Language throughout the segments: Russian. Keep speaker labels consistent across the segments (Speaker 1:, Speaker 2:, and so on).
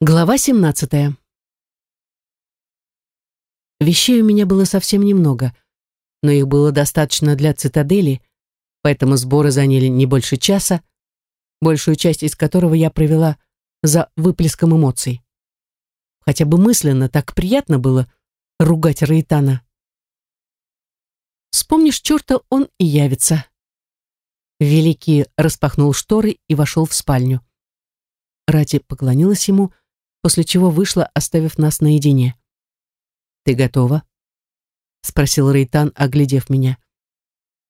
Speaker 1: Глава 17. Вещей у меня было совсем немного, но их было достаточно для цитадели, поэтому сборы заняли не больше часа, большую часть из которого я провела за выплеском эмоций. Хотя бы мысленно так приятно было ругать Раитана. Вспомнишь черта, он и явится. Великий распахнул шторы и вошел в спальню. Рати поклонилась ему, после чего вышла, оставив нас наедине. «Ты готова?» — спросил Рейтан, оглядев меня.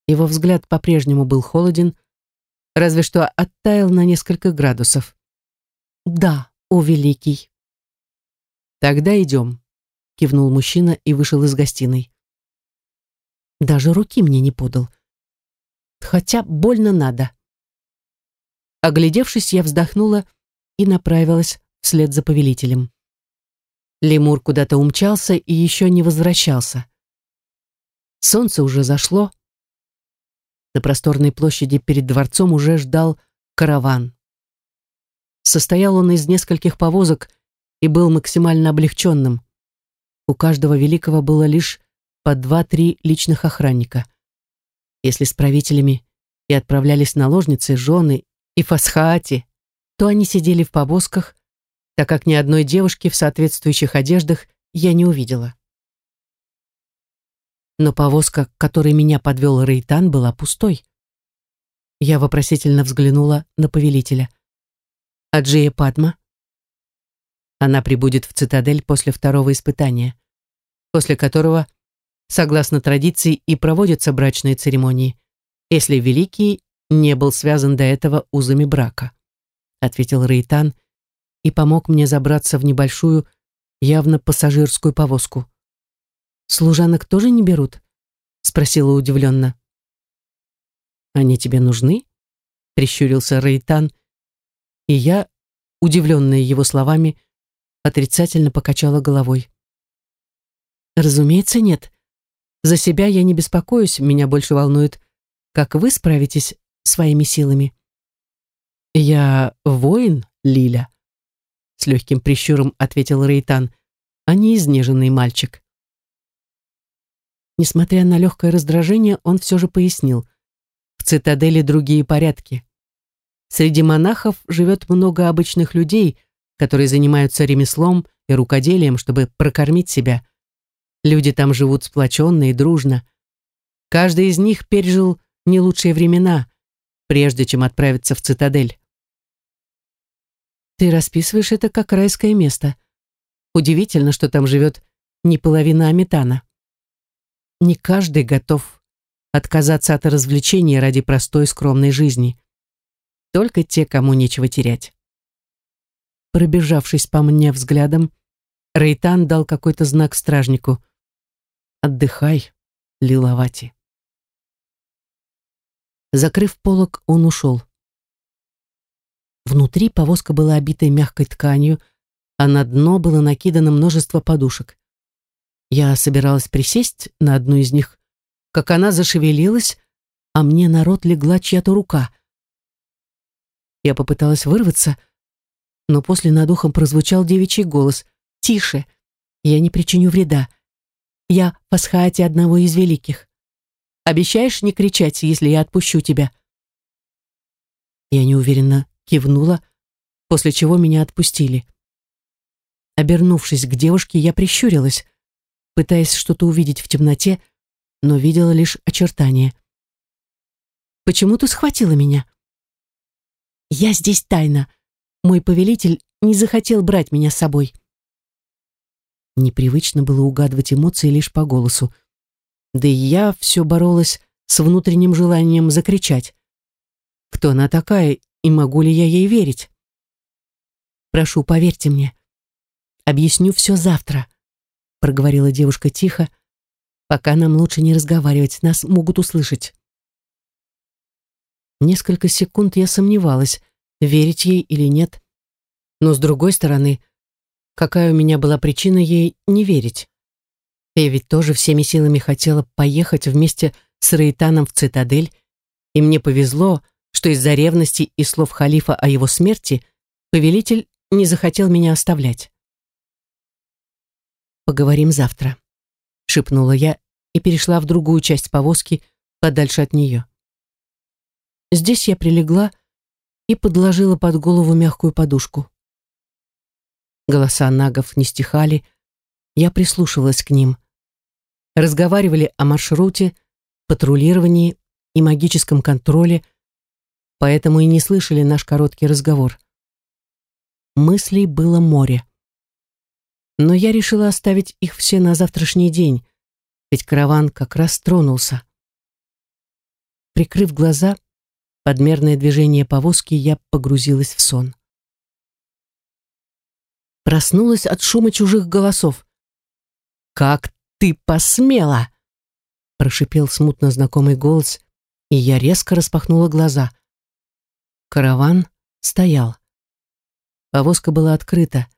Speaker 1: Его взгляд по-прежнему был холоден, разве что оттаял на несколько градусов. «Да, о великий!» «Тогда идем», — кивнул мужчина и вышел из гостиной. Даже руки мне не подал. Хотя больно надо. Оглядевшись, я вздохнула и направилась вслед за повелителем. Лемур куда-то умчался и еще не возвращался. Солнце уже зашло. На просторной площади перед дворцом уже ждал караван. Состоял он из нескольких повозок и был максимально облегченным. У каждого великого было лишь по два-три личных охранника. Если с правителями и отправлялись наложницы, жены и фасхаати, то они сидели в повозках, так как ни одной девушки в соответствующих одеждах я не увидела. Но повозка, к которой меня подвел Рейтан, была пустой. Я вопросительно взглянула на повелителя. А Джея Падма? Она прибудет в цитадель после второго испытания, после которого, согласно традиции, и проводятся брачные церемонии, если Великий не был связан до этого узами брака, ответил Рейтан, — и помог мне забраться в небольшую, явно пассажирскую повозку. «Служанок тоже не берут?» — спросила удивленно. «Они тебе нужны?» — прищурился Рейтан, и я, удивленная его словами, отрицательно покачала головой. «Разумеется, нет. За себя я не беспокоюсь, меня больше волнует, как вы справитесь своими силами». «Я воин, Лиля», с легким прищуром ответил Рейтан, а не изнеженный мальчик. Несмотря на легкое раздражение, он все же пояснил. В цитадели другие порядки. Среди монахов живет много обычных людей, которые занимаются ремеслом и рукоделием, чтобы прокормить себя. Люди там живут сплоченно и дружно. Каждый из них пережил не лучшие времена, прежде чем отправиться в цитадель. Ты расписываешь это как райское место. Удивительно, что там живет не половина Аметана. Не каждый готов отказаться от развлечений ради простой скромной жизни. Только те, кому нечего терять. Пробежавшись по мне взглядом, Рейтан дал какой-то знак стражнику. «Отдыхай, Лиловати». Закрыв полок, он ушел. Внутри повозка была обитой мягкой тканью, а на дно было накидано множество подушек. Я собиралась присесть на одну из них, как она зашевелилась, а мне на рот легла чья-то рука. Я попыталась вырваться, но после над ухом прозвучал девичий голос. «Тише! Я не причиню вреда. Я пасхаате одного из великих. Обещаешь не кричать, если я отпущу тебя?» Я неуверенно кивнула, после чего меня отпустили. Обернувшись к девушке, я прищурилась, пытаясь что-то увидеть в темноте, но видела лишь очертания. «Почему ты схватила меня?» «Я здесь тайно. Мой повелитель не захотел брать меня с собой». Непривычно было угадывать эмоции лишь по голосу. Да и я все боролась с внутренним желанием закричать. Кто она такая и могу ли я ей верить? Прошу, поверьте мне. Объясню все завтра, проговорила девушка тихо, пока нам лучше не разговаривать, нас могут услышать. Несколько секунд я сомневалась, верить ей или нет. Но с другой стороны, какая у меня была причина ей не верить? Я ведь тоже всеми силами хотела поехать вместе с Рейтаном в цитадель, и мне повезло, что из-за ревности и слов халифа о его смерти повелитель не захотел меня оставлять. «Поговорим завтра», — шепнула я и перешла в другую часть повозки, подальше от нее. Здесь я прилегла и подложила под голову мягкую подушку. Голоса нагов не стихали, я прислушивалась к ним. Разговаривали о маршруте, патрулировании и магическом контроле, поэтому и не слышали наш короткий разговор. Мыслей было море. Но я решила оставить их все на завтрашний день, ведь караван как раз тронулся. Прикрыв глаза, подмерное движение повозки, я погрузилась в сон. Проснулась от шума чужих голосов. «Как ты посмела!» прошипел смутно знакомый голос, и я резко распахнула глаза. Караван стоял. Повозка была открыта.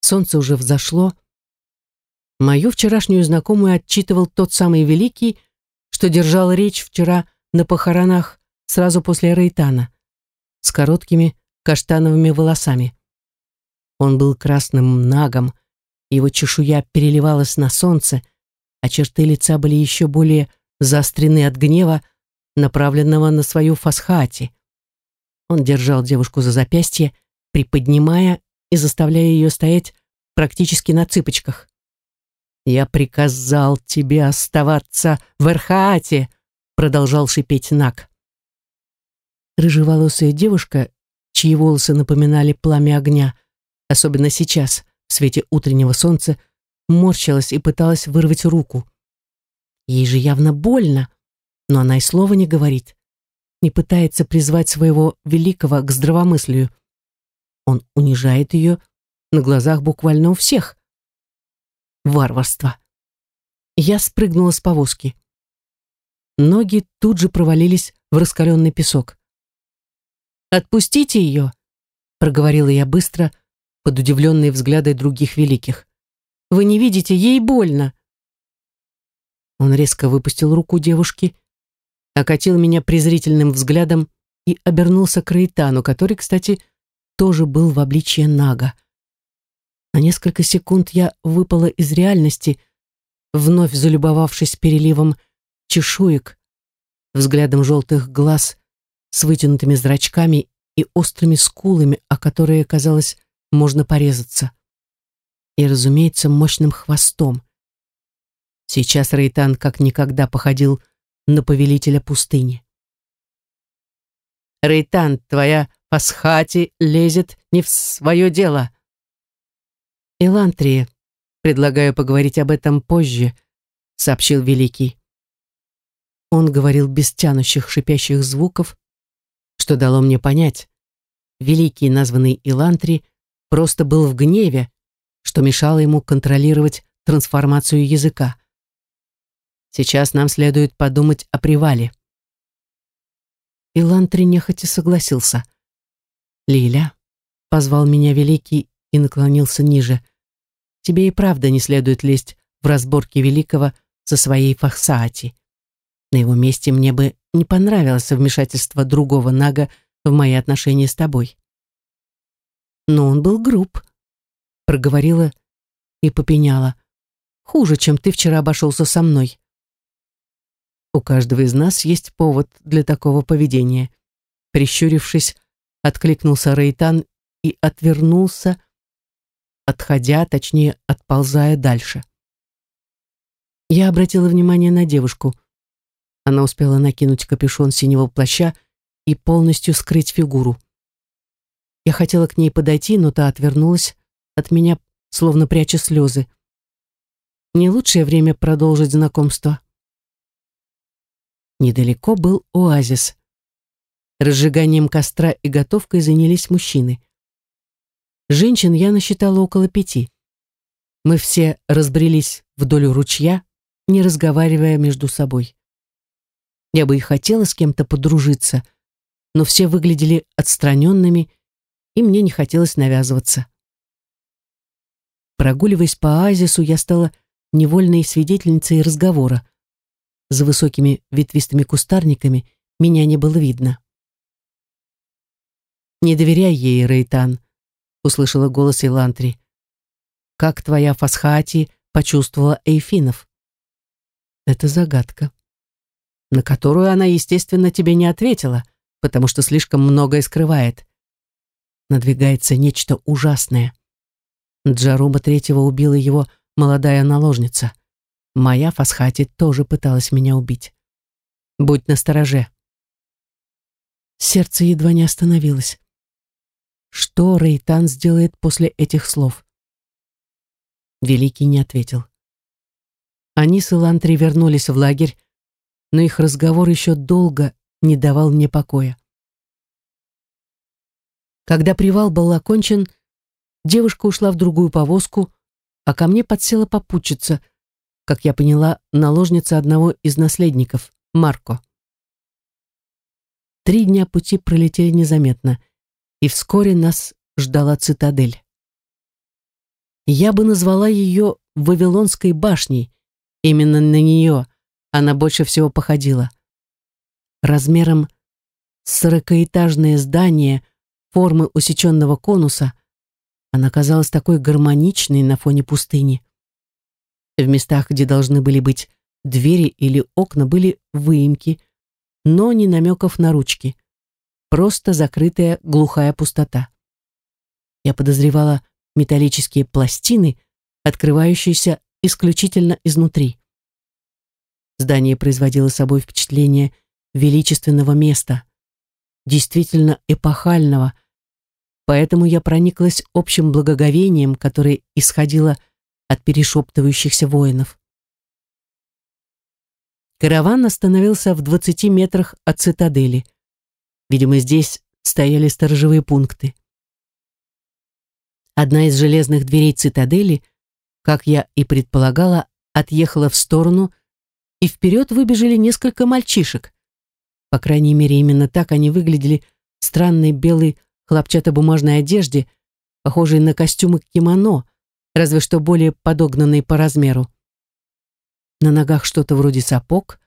Speaker 1: Солнце уже взошло. Мою вчерашнюю знакомую отчитывал тот самый Великий, что держал речь вчера на похоронах сразу после Рейтана, с короткими каштановыми волосами. Он был красным нагом, его чешуя переливалась на солнце, а черты лица были еще более заострены от гнева, направленного на свою фасхати. Он держал девушку за запястье, приподнимая и заставляя ее стоять практически на цыпочках. «Я приказал тебе оставаться в Эрхаате», продолжал шипеть Нак. Рыжеволосая девушка, чьи волосы напоминали пламя огня, особенно сейчас, в свете утреннего солнца, морщилась и пыталась вырвать руку. Ей же явно больно, но она и слова не говорит, не пытается призвать своего великого к здравомыслию. Он унижает ее на глазах буквально у всех. Варварство. Я спрыгнула с повозки. Ноги тут же провалились в раскаленный песок. «Отпустите ее!» — проговорила я быстро, под удивленные взгляды других великих. Вы не видите, ей больно. Он резко выпустил руку девушки, окатил меня презрительным взглядом и обернулся к Рейтану, который, кстати, тоже был в обличье Нага. На несколько секунд я выпала из реальности, вновь залюбовавшись переливом чешуек, взглядом желтых глаз с вытянутыми зрачками и острыми скулами, о которые, казалось, можно порезаться и, разумеется, мощным хвостом. Сейчас Рейтан как никогда походил на повелителя пустыни. «Рейтан, твоя пасхати лезет не в свое дело». «Элантрия, предлагаю поговорить об этом позже», — сообщил Великий. Он говорил без тянущих шипящих звуков, что дало мне понять. Великий, названный Илантри, просто был в гневе, что мешало ему контролировать трансформацию языка. Сейчас нам следует подумать о привале. Илантри нехотя согласился. «Лиля», — позвал меня Великий и наклонился ниже, «тебе и правда не следует лезть в разборки Великого со своей Фахсаати. На его месте мне бы не понравилось вмешательство другого Нага в мои отношения с тобой». Но он был груб, проговорила и попеняла. «Хуже, чем ты вчера обошелся со мной». У каждого из нас есть повод для такого поведения. Прищурившись, откликнулся Рейтан и отвернулся, отходя, точнее, отползая дальше. Я обратила внимание на девушку. Она успела накинуть капюшон синего плаща и полностью скрыть фигуру. Я хотела к ней подойти, но та отвернулась, от меня, словно пряча слезы. Не лучшее время продолжить знакомство. Недалеко был оазис. Разжиганием костра и готовкой занялись мужчины. Женщин я насчитала около пяти. Мы все разбрелись вдоль ручья, не разговаривая между собой. Я бы и хотела с кем-то подружиться, но все выглядели отстраненными, и мне не хотелось навязываться. Прогуливаясь по оазису, я стала невольной свидетельницей разговора. За высокими ветвистыми кустарниками меня не было видно. «Не доверяй ей, Рейтан», услышала голос Илантри. «Как твоя Фасхати почувствовала Эйфинов?» «Это загадка, на которую она, естественно, тебе не ответила, потому что слишком многое скрывает. Надвигается нечто ужасное. Джаруба третьего убила его молодая наложница. Моя Фасхати тоже пыталась меня убить. Будь настороже. Сердце едва не остановилось. Что Рейтан сделает после этих слов? Великий не ответил. Они с Илантри вернулись в лагерь, но их разговор еще долго не давал мне покоя. Когда привал был окончен, девушка ушла в другую повозку, а ко мне подсела попутчица, как я поняла, наложница одного из наследников, Марко. Три дня пути пролетели незаметно — и вскоре нас ждала цитадель. Я бы назвала ее Вавилонской башней. Именно на нее она больше всего походила. Размером сорокаэтажное здание формы усеченного конуса, она казалась такой гармоничной на фоне пустыни. В местах, где должны были быть двери или окна, были выемки, но не намеков на ручки просто закрытая глухая пустота. Я подозревала металлические пластины, открывающиеся исключительно изнутри. Здание производило собой впечатление величественного места, действительно эпохального, поэтому я прониклась общим благоговением, которое исходило от перешептывающихся воинов. Караван остановился в двадцати метрах от цитадели. Видимо, здесь стояли сторожевые пункты. Одна из железных дверей цитадели, как я и предполагала, отъехала в сторону, и вперед выбежали несколько мальчишек. По крайней мере, именно так они выглядели в странной белой хлопчатобумажной одежде, похожей на костюмы кимоно, разве что более подогнанные по размеру. На ногах что-то вроде сапог,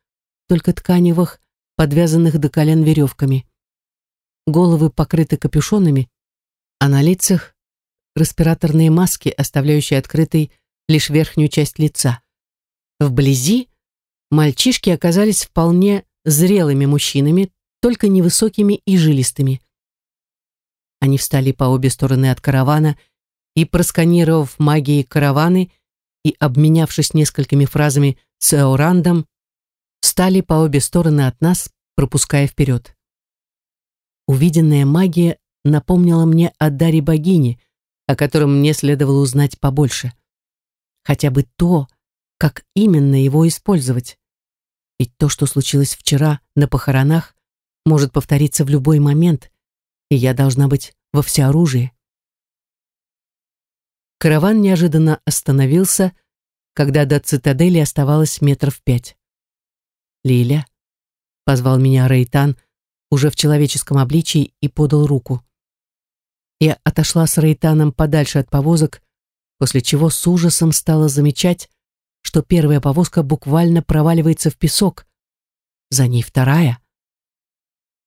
Speaker 1: только тканевых, подвязанных до колен веревками головы покрыты капюшонами, а на лицах респираторные маски, оставляющие открытой лишь верхнюю часть лица. Вблизи мальчишки оказались вполне зрелыми мужчинами, только невысокими и жилистыми. Они встали по обе стороны от каравана и, просканировав магией караваны и обменявшись несколькими фразами с Эорандом, встали по обе стороны от нас, пропуская вперед. Увиденная магия напомнила мне о даре богини, о котором мне следовало узнать побольше. Хотя бы то, как именно его использовать. Ведь то, что случилось вчера на похоронах, может повториться в любой момент, и я должна быть во всеоружии. Караван неожиданно остановился, когда до цитадели оставалось метров пять. «Лиля», — позвал меня Рейтан, уже в человеческом обличии, и подал руку. Я отошла с Рейтаном подальше от повозок, после чего с ужасом стала замечать, что первая повозка буквально проваливается в песок, за ней вторая.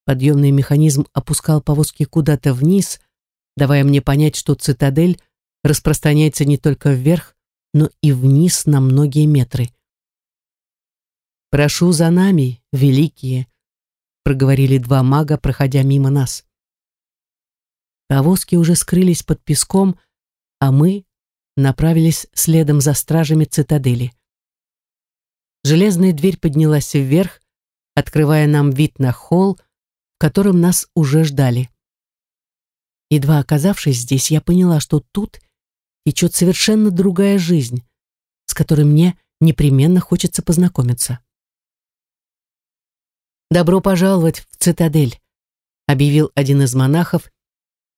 Speaker 1: Подъемный механизм опускал повозки куда-то вниз, давая мне понять, что цитадель распространяется не только вверх, но и вниз на многие метры. «Прошу за нами, великие», проговорили два мага, проходя мимо нас. Повозки уже скрылись под песком, а мы направились следом за стражами цитадели. Железная дверь поднялась вверх, открывая нам вид на холл, в котором нас уже ждали. Едва оказавшись здесь, я поняла, что тут течет совершенно другая жизнь, с которой мне непременно хочется познакомиться. «Добро пожаловать в цитадель», — объявил один из монахов,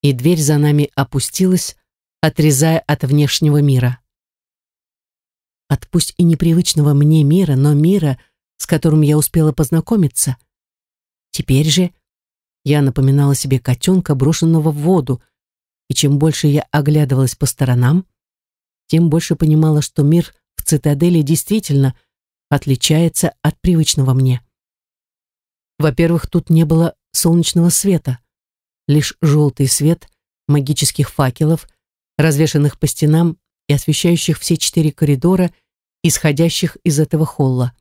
Speaker 1: и дверь за нами опустилась, отрезая от внешнего мира. От пусть и непривычного мне мира, но мира, с которым я успела познакомиться. Теперь же я напоминала себе котенка, брошенного в воду, и чем больше я оглядывалась по сторонам, тем больше понимала, что мир в цитадели действительно отличается от привычного мне. Во-первых, тут не было солнечного света, лишь желтый свет, магических факелов, развешанных по стенам и освещающих все четыре коридора, исходящих из этого холла.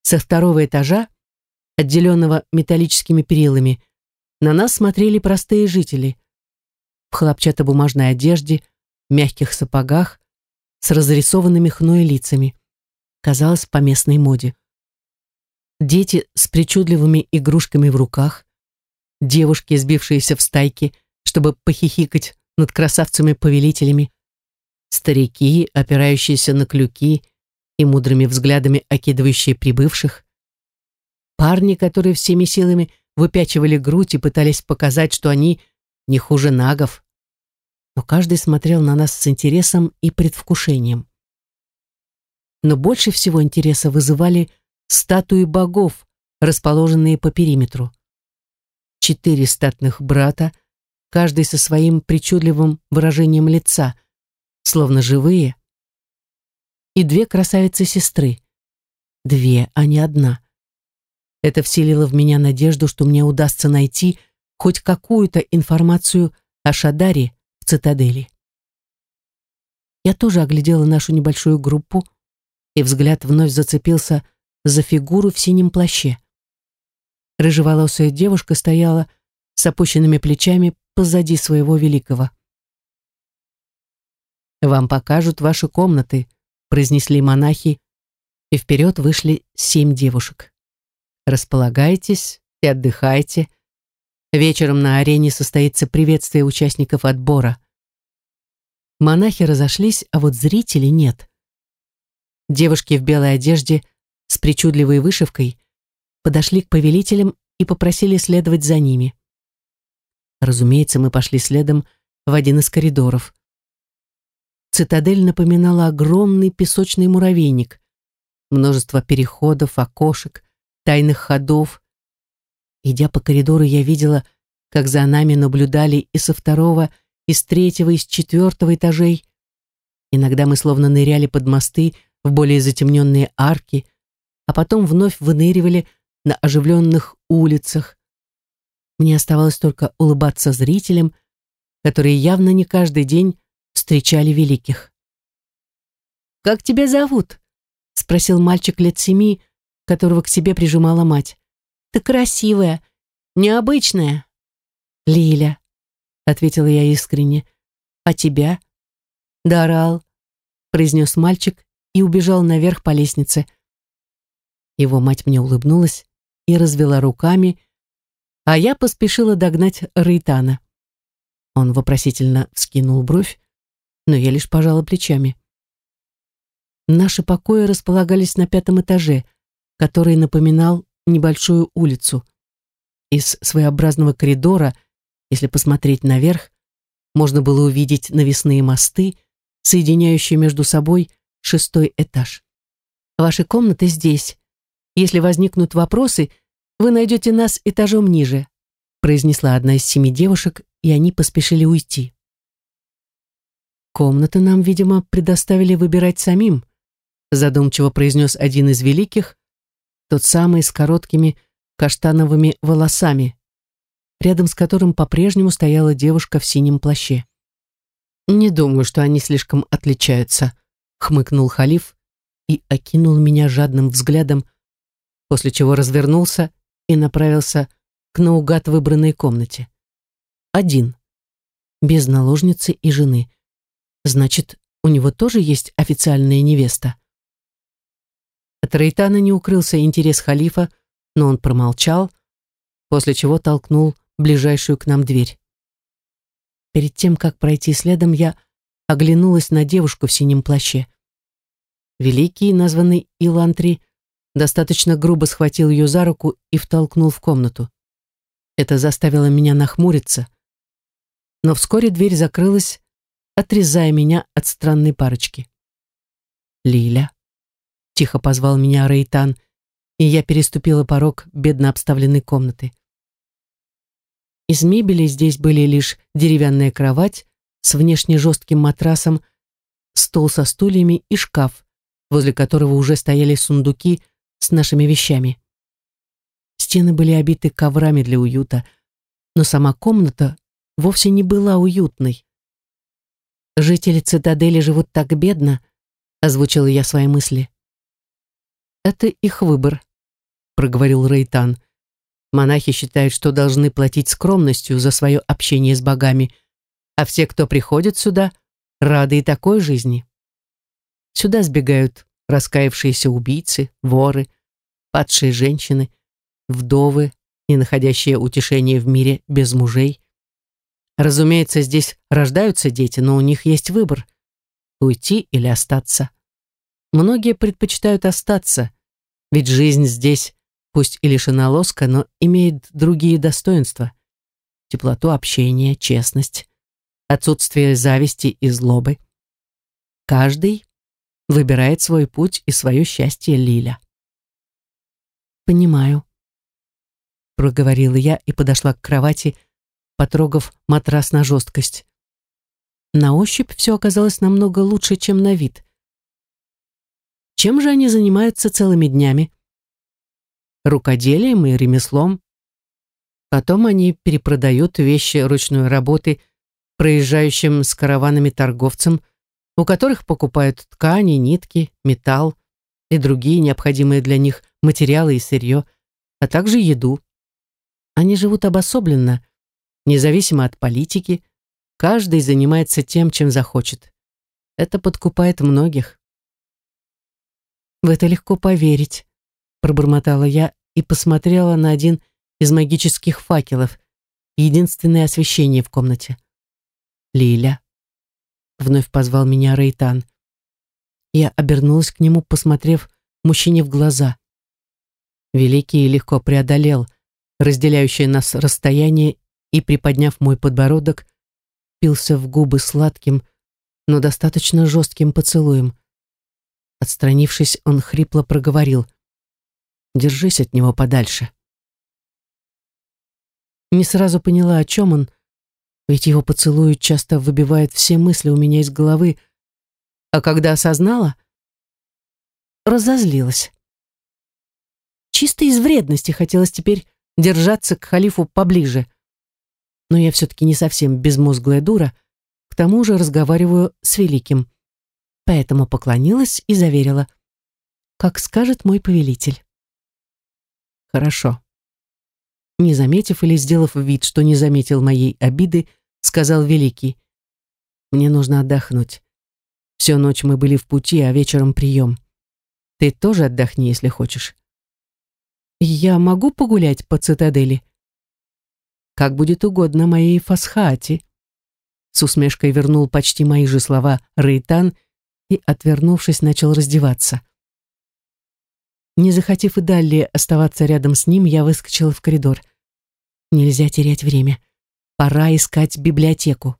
Speaker 1: Со второго этажа, отделенного металлическими перилами, на нас смотрели простые жители хлопчатобумажной одежде, мягких сапогах, с разрисованными хной лицами. Казалось, по местной моде. Дети с причудливыми игрушками в руках, девушки, сбившиеся в стайки, чтобы похихикать над красавцами-повелителями, старики, опирающиеся на клюки и мудрыми взглядами окидывающие прибывших, парни, которые всеми силами выпячивали грудь и пытались показать, что они не хуже нагов. Но каждый смотрел на нас с интересом и предвкушением. Но больше всего интереса вызывали статуи богов, расположенные по периметру. Четыре статных брата, каждый со своим причудливым выражением лица, словно живые, и две красавицы-сестры. Две, а не одна. Это вселило в меня надежду, что мне удастся найти хоть какую-то информацию о Шадаре цитадели. Я тоже оглядела нашу небольшую группу, и взгляд вновь зацепился за фигуру в синем плаще. Рыжеволосая девушка стояла с опущенными плечами позади своего великого. «Вам покажут ваши комнаты», — произнесли монахи, и вперед вышли семь девушек. «Располагайтесь и отдыхайте. Вечером на арене состоится приветствие участников отбора». Монахи разошлись, а вот зрителей нет. Девушки в белой одежде с причудливой вышивкой подошли к повелителям и попросили следовать за ними. Разумеется, мы пошли следом в один из коридоров. Цитадель напоминала огромный песочный муравейник. Множество переходов, окошек, тайных ходов. Идя по коридору, я видела, как за нами наблюдали и со второго, и с третьего, и с четвертого этажей. Иногда мы словно ныряли под мосты в более затемненные арки, а потом вновь выныривали на оживленных улицах, мне оставалось только улыбаться зрителям, которые явно не каждый день встречали великих. «Как тебя зовут?» — спросил мальчик лет семи, которого к себе прижимала мать. «Ты красивая, необычная». «Лиля», — ответила я искренне. «А тебя?» «Дарал», — произнес мальчик и убежал наверх по лестнице. Его мать мне улыбнулась и развела руками, а я поспешила догнать Рейтана. Он вопросительно вскинул бровь, но я лишь пожала плечами. Наши покои располагались на пятом этаже, который напоминал небольшую улицу. Из своеобразного коридора, если посмотреть наверх, можно было увидеть навесные мосты, соединяющие между собой шестой этаж. Ваши комнаты здесь. Если возникнут вопросы, вы найдете нас этажом ниже», произнесла одна из семи девушек, и они поспешили уйти. «Комнаты нам, видимо, предоставили выбирать самим», задумчиво произнес один из великих, тот самый с короткими каштановыми волосами, рядом с которым по-прежнему стояла девушка в синем плаще. «Не думаю, что они слишком отличаются», хмыкнул халиф и окинул меня жадным взглядом, после чего развернулся и направился к наугад выбранной комнате. Один. Без наложницы и жены. Значит, у него тоже есть официальная невеста. От Рейтана не укрылся интерес халифа, но он промолчал, после чего толкнул ближайшую к нам дверь. Перед тем, как пройти следом, я оглянулась на девушку в синем плаще. Великий, названный Илантри, достаточно грубо схватил ее за руку и втолкнул в комнату. Это заставило меня нахмуриться. Но вскоре дверь закрылась, отрезая меня от странной парочки. «Лиля», — тихо позвал меня Рейтан, и я переступила порог бедно обставленной комнаты. Из мебели здесь были лишь деревянная кровать с внешне жестким матрасом, стол со стульями и шкаф, возле которого уже стояли сундуки с нашими вещами. Стены были обиты коврами для уюта, но сама комната вовсе не была уютной. «Жители цитадели живут так бедно», — озвучила я свои мысли. «Это их выбор», — проговорил Рейтан. «Монахи считают, что должны платить скромностью за свое общение с богами, а все, кто приходит сюда, рады и такой жизни. Сюда сбегают раскаявшиеся убийцы, воры, падшие женщины, вдовы, не находящие утешения в мире без мужей. Разумеется, здесь рождаются дети, но у них есть выбор – уйти или остаться. Многие предпочитают остаться, ведь жизнь здесь, пусть и лишена лоска, но имеет другие достоинства. Теплоту общения, честность, отсутствие зависти и злобы. Каждый выбирает свой путь и свое счастье Лиля. «Понимаю», — проговорила я и подошла к кровати, потрогав матрас на жесткость. На ощупь все оказалось намного лучше, чем на вид. Чем же они занимаются целыми днями? Рукоделием и ремеслом. Потом они перепродают вещи ручной работы проезжающим с караванами торговцам, у которых покупают ткани, нитки, металл и другие необходимые для них материалы и сырье, а также еду. Они живут обособленно, независимо от политики, каждый занимается тем, чем захочет. Это подкупает многих. В это легко поверить, пробормотала я и посмотрела на один из магических факелов, единственное освещение в комнате. Лиля. Вновь позвал меня Рейтан. Я обернулась к нему, посмотрев мужчине в глаза. Великий легко преодолел разделяющее нас расстояние и, приподняв мой подбородок, пился в губы сладким, но достаточно жестким поцелуем. Отстранившись, он хрипло проговорил. «Держись от него подальше». Не сразу поняла, о чем он, ведь его поцелуи часто выбивают все мысли у меня из головы, а когда осознала, разозлилась. Чисто из вредности хотелось теперь держаться к халифу поближе. Но я все-таки не совсем безмозглая дура, к тому же разговариваю с великим. Поэтому поклонилась и заверила, как скажет мой повелитель. Хорошо. Не заметив или сделав вид, что не заметил моей обиды, сказал Великий. «Мне нужно отдохнуть. Всю ночь мы были в пути, а вечером прием. Ты тоже отдохни, если хочешь». «Я могу погулять по цитадели?» «Как будет угодно моей фасхати». С усмешкой вернул почти мои же слова Рейтан и, отвернувшись, начал раздеваться. Не захотев и далее оставаться рядом с ним, я выскочила в коридор. Нельзя терять время. Пора искать библиотеку.